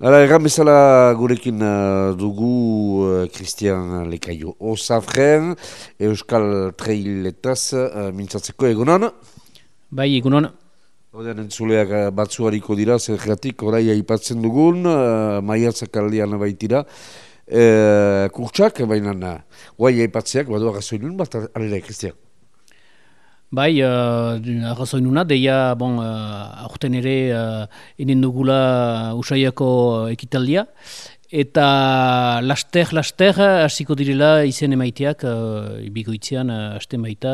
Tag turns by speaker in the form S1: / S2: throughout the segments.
S1: Hala, erran bezala gurekin uh, dugu Christian Lekaio Osafren, Euskal Trailetaz uh, mintzatzeko egunon.
S2: Bai, egunon.
S1: Odean entzuleak batzuariko dira, zergatik orai aipatzen dugun, uh, maiatzak aldean baitira. Uh, kurtsak, baina oai aipatzeak, badu agazoinun bat, alera, Christian.
S2: Bai, uh, arrazoin nuna, deia, bon, uh, aurten ere, uh, enen dugula usaiako ekitaldia, eta laster, laster, hasiko direla izen emaiteak, uh, ibigoitzean, uh, hasten baita,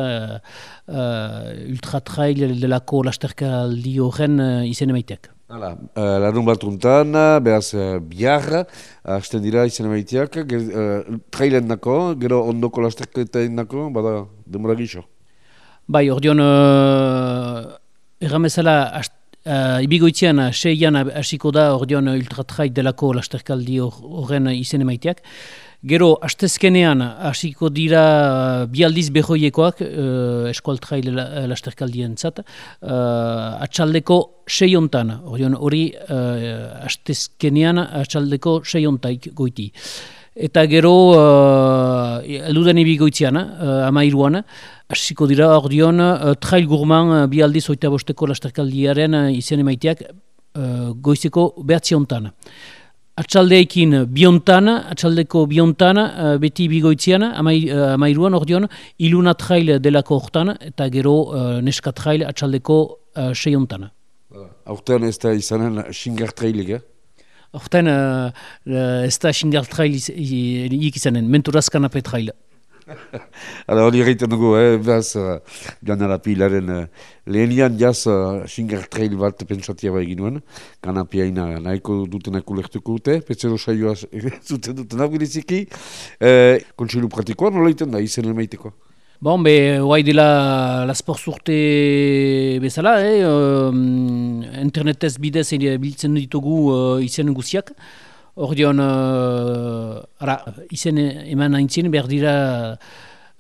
S2: uh, ultratrail delako lasterkaldi horren uh, izen emaiteak.
S1: Hala, uh, larun bat untan, behaz uh, bihar, hasten dira izen emaiteak, uh, trailen nako, gero ondoko lasterketa nako, bada, demora gixo.
S2: Bai, ordeon, uh, erramezala, uh, ibigoitzean, seian hasiko da, ordeon, ultratrai delako lasterkaldi horren izen emaiteak. Gero, astezkenean, hasiko dira bialdiz behoiekoak, uh, eskualtrai lasterkaldien zat, uh, atxaldeko seiontan, ordeon, hori uh, astezkenean, atxaldeko seiontaik goiti. Eta gero, uh, eluden ibigoitzean, uh, amairuan, hasiko dira hor dion, uh, trail gurman uh, bi aldiz oita bosteko lasterkaldiaren uh, izen emaiteak uh, goizeko behatzi ontan. Atxaldeekin biontan, atxaldeko biontan, uh, beti bigoitzian, amai, uh, amairuan hor dion, iluna trail delako hortan, eta gero uh, neska trail atxaldeko uh, seiontan.
S1: Horten ez da izanen xingar trailik, eh?
S2: Horten uh, ez da xingar trail ikizanen, menturazkan ape trail.
S1: Hala hori egiten dugu, eh, behaz, uh, joan pilaren uh, lehenian jaz uh, trail bat pentsatia ba egin nuen, kanapia ina nahiko dutenak ulertuko dute, petzero saioa zuten duten hau giriziki, eh, kontsilu pratikoa nola egiten da, izen emaiteko?
S2: Bon, be, oai dela la sport surte bezala, eh, um, internetez bidez biltzen ditugu uh, izen guziak, Hor dion, uh, ara, izen eman haintzien behar dira,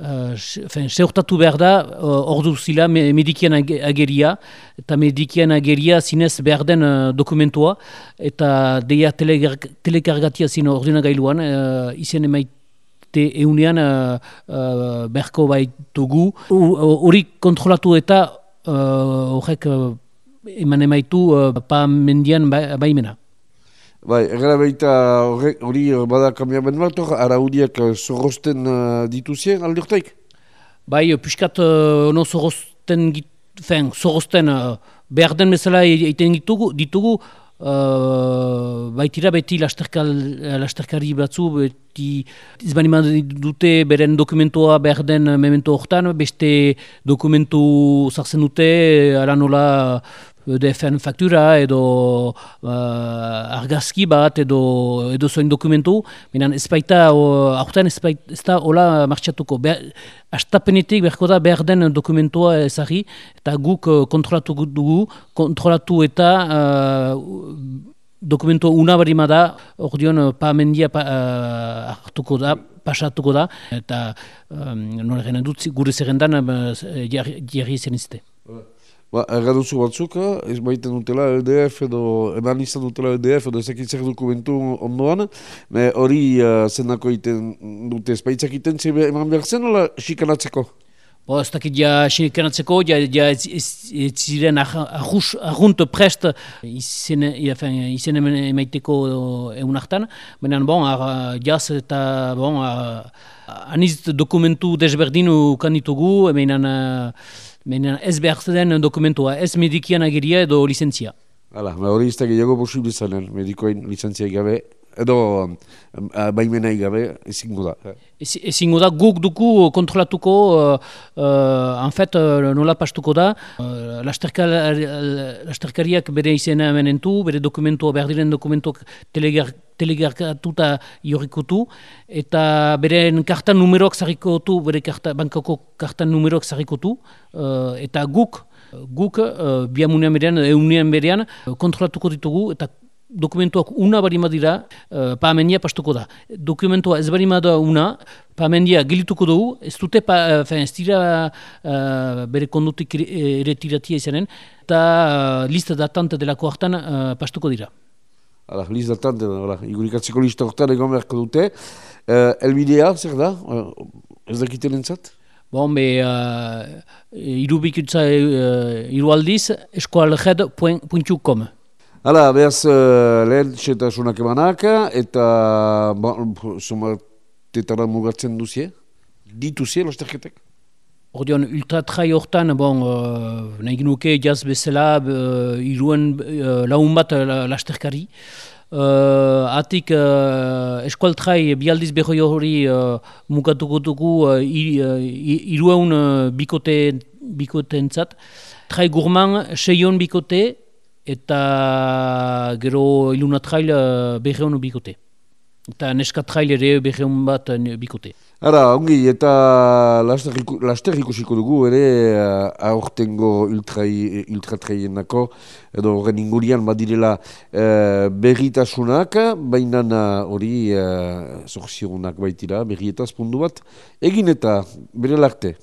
S2: uh, behar da, uh, ordu zila me, medikian ageria, eta medikian ageria zinez behar den uh, dokumentua, eta deia telekargatia zin ordina gailuan, uh, izen emaite eunean uh, uh, berko baitugu. Hori kontrolatu eta horrek uh, eman emaitu uh, pa mendian baimena.
S1: Bai, egara behita hori bada kambiamen bat, araudiak eh, zorrosten uh, dituzien alde hortaik?
S2: Bai, piskat uh, no zorrosten, fen, zorrosten uh, behar den bezala egiten ditugu, ditugu uh, baitira beti lasterkal, lasterkari batzu, beti izbani dute beren dokumentoa behar den memento hortan, beste dokumentu zartzen dute, ara nola EDFen faktura edo uh, argazki bat edo edo zoin dokumentu, minan ez baita, aurten ez baita, ez da hola martxatuko. astapenetik berko da behar den dokumentua ezari, eta guk uh, kontrolatu dugu, kontrolatu eta uh, dokumentu una barima da, hor dion pa mendia pa, uh, hartuko da, pasatuko da, eta um, nore gure zerrendan jarri zen izte.
S1: Ba, erraduzu batzuk, ez baiten dutela LDF edo, eman izan dutela LDF edo ezakit zer dokumentu ondoan, hori uh, zenako iten dute ezpaitzak iten zebe eman behar zen, ola xikanatzeko?
S2: Bo, ez dakit ja xikanatzeko, ja, ja ez, ez, ez ziren ahunt prest izen, izen emaiteko egun hartan, baina bon, ar, jaz eta bon, aniz dokumentu desberdinu kanitugu, emeinan Menen ez behar den dokumentua, ez medikian ageria edo licentzia.
S1: Hala, hori ez da gehiago posibilizanen medikoen licentzia gabe, edo um, baimena gabe ezingo da.
S2: Ezingo da, guk duku kontrolatuko, uh, uh, en fet, uh, nola pastuko da, uh, lasterkariak bere izena menentu, bere dokumentua, behar diren dokumentuak telegar, telegarkatuta jorrikutu, eta bere kartan numeroak zarrikotu, bere karta, bankako kartan numeroak zarrikotu, uh, eta guk, guk, uh, biamunean berean, eunean berean, kontrolatuko ditugu, eta dokumentuak una bari madira, uh, pa amendia pastuko da. Dokumentua ez bari madira una, pa amendia gilituko dugu, ez dute pa, uh, ez dira uh, bere kondutik ere tiratia izanen, eta uh, lista datante delako hartan uh, pastuko dira.
S1: Hala, lizatan, hala, igurikatzeko lista horretan egon beharko dute. Uh, elbidea, zer da? Uh, ez dakiten entzat?
S2: Bon, be, uh, irubikutza uh, irualdiz, eskualred.com.
S1: Hala, behaz, uh, lehen txetasunak emanak, eta bon, somatetara mugatzen duzie? Dituzie, lasterketek?
S2: Ordeon, ultratrai hortan, bon, uh, nahi genuke jaz bezala, uh, iruen uh, laun bat uh, lasterkari. Uh, atik uh, eskualtrai bialdiz behoi hori uh, mugatuko dugu uh, iruen uh, bikote, bikote entzat. Trai gurman, seion bikote, eta gero ilunatrail uh, beheon bikote. Eta neskatrail ere beheon bat bikote.
S1: Ara, ongi, eta laster ikusiko dugu ere uh, aurtengo ultratraien nako, edo horren ingurian badirela uh, berritasunak, baina hori uh, zorzionak baitira, berrietaz pundu bat, egin eta bere larte.